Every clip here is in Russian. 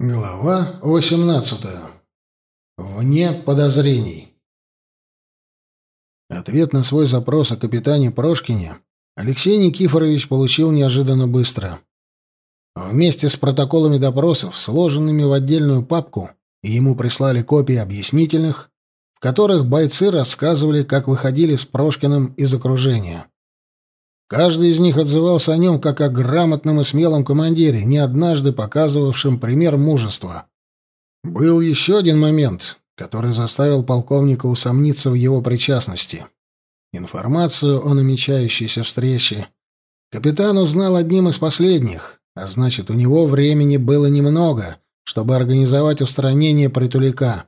Глава 18. Вне подозрений. Ответ на свой запрос о капитане Прошкине Алексей Никифорович получил неожиданно быстро. Вместе с протоколами допросов, сложенными в отдельную папку, ему прислали копии объяснительных, в которых бойцы рассказывали, как выходили с Прошкиным из окружения. Каждый из них отзывался о нем как о грамотном и смелом командире, не однажды показывавшем пример мужества. Был еще один момент, который заставил полковника усомниться в его причастности. Информацию о намечающейся встрече капитан узнал одним из последних, а значит, у него времени было немного, чтобы организовать устранение притуляка.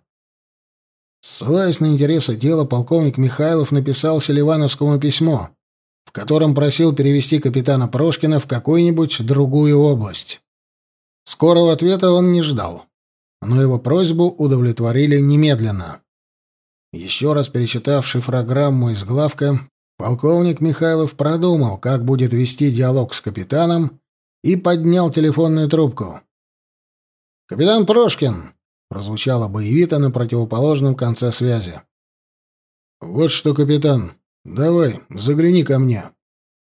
Ссылаясь на интересы дела, полковник Михайлов написал Селивановскому письмо — в котором просил перевести капитана Прошкина в какую-нибудь другую область. Скорого ответа он не ждал, но его просьбу удовлетворили немедленно. Еще раз перечитав шифрограмму из главка, полковник Михайлов продумал, как будет вести диалог с капитаном, и поднял телефонную трубку. «Капитан Прошкин!» — прозвучало боевито на противоположном конце связи. «Вот что, капитан, «Давай, загляни ко мне».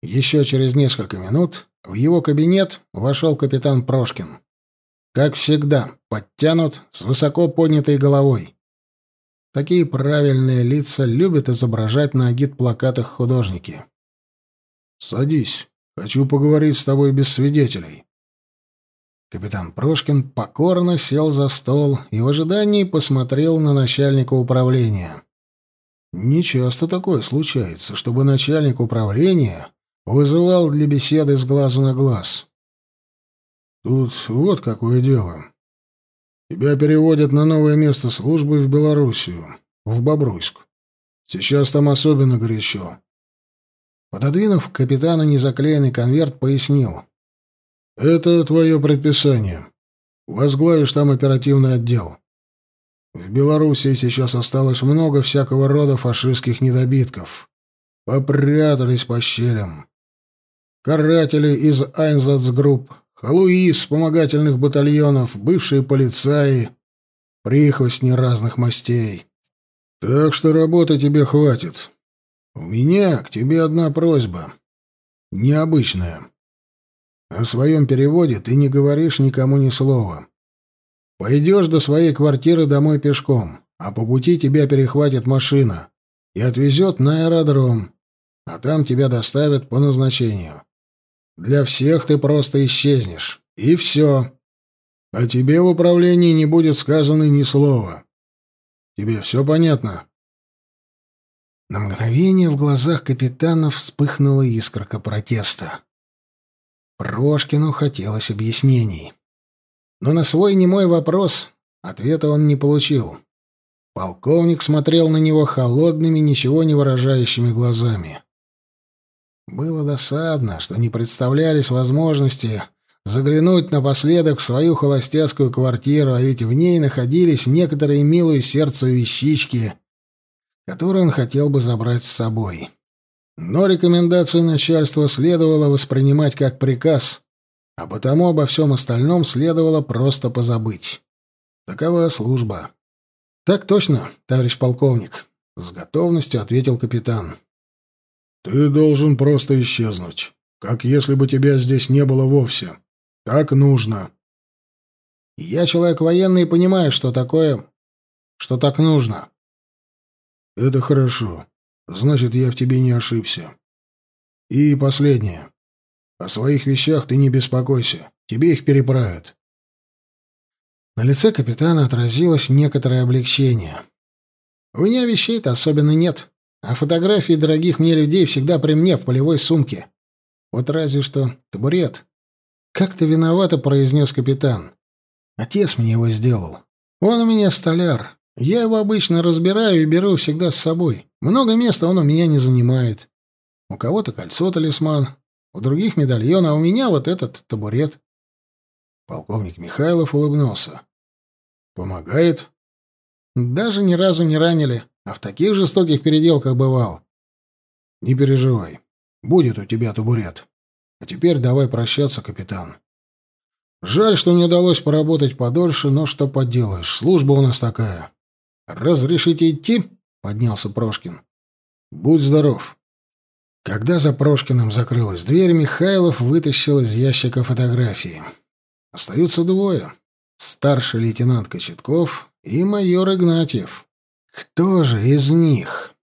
Еще через несколько минут в его кабинет вошел капитан Прошкин. Как всегда, подтянут, с высоко поднятой головой. Такие правильные лица любят изображать на агит-плакатах художники. «Садись. Хочу поговорить с тобой без свидетелей». Капитан Прошкин покорно сел за стол и в ожидании посмотрел на начальника управления. Не часто такое случается, чтобы начальник управления вызывал для беседы с глазу на глаз. Тут вот какое дело. Тебя переводят на новое место службы в Белоруссию, в Бобруйск. Сейчас там особенно горячо. Пододвинув капитану незаклеенный конверт, пояснил. «Это твое предписание. Возглавишь там оперативный отдел. В Белоруссии сейчас осталось много всякого рода фашистских недобитков. Попрятались по щелям. Каратели из Айнзацгрупп, халуи из вспомогательных батальонов, бывшие полицаи, прихвостни разных мастей. Так что работы тебе хватит. У меня к тебе одна просьба. Необычная. О своем переводе ты не говоришь никому ни слова. Пойдешь до своей квартиры домой пешком, а по пути тебя перехватит машина и отвезет на аэродром, а там тебя доставят по назначению. Для всех ты просто исчезнешь, и все. А тебе в управлении не будет сказано ни слова. Тебе все понятно?» На мгновение в глазах капитана вспыхнула искорка протеста. Прошкину хотелось объяснений. Но на свой немой вопрос ответа он не получил. Полковник смотрел на него холодными, ничего не выражающими глазами. Было досадно, что не представлялись возможности заглянуть напоследок в свою холостяцкую квартиру, а ведь в ней находились некоторые милые сердцу вещички, которые он хотел бы забрать с собой. Но рекомендацию начальства следовало воспринимать как приказ, а потому обо всем остальном следовало просто позабыть. Такова служба. — Так точно, товарищ полковник, — с готовностью ответил капитан. — Ты должен просто исчезнуть, как если бы тебя здесь не было вовсе. Так нужно. — Я человек военный и понимаю, что такое... что так нужно. — Это хорошо. Значит, я в тебе не ошибся. И последнее. О своих вещах ты не беспокойся. Тебе их переправят. На лице капитана отразилось некоторое облегчение. У меня вещей-то особенно нет, а фотографии дорогих мне людей всегда при мне в полевой сумке. Вот разве что табурет. Как-то виновато произнес капитан. Отец мне его сделал. Он у меня столяр. Я его обычно разбираю и беру всегда с собой. Много места он у меня не занимает. У кого-то кольцо-талисман, у других медальон, а у меня вот этот табурет. Полковник Михайлов улыбнулся. Помогает? Даже ни разу не ранили, а в таких жестоких переделках бывал. Не переживай. Будет у тебя табурет. А теперь давай прощаться, капитан. Жаль, что не удалось поработать подольше, но что поделаешь, служба у нас такая. Разрешите идти? Поднялся Прошкин. Будь здоров. Когда за Прошкиным закрылась дверь, Михайлов вытащил из ящика фотографии. Остаются двое. Старший лейтенант Кочетков и майор Игнатьев. Кто же из них?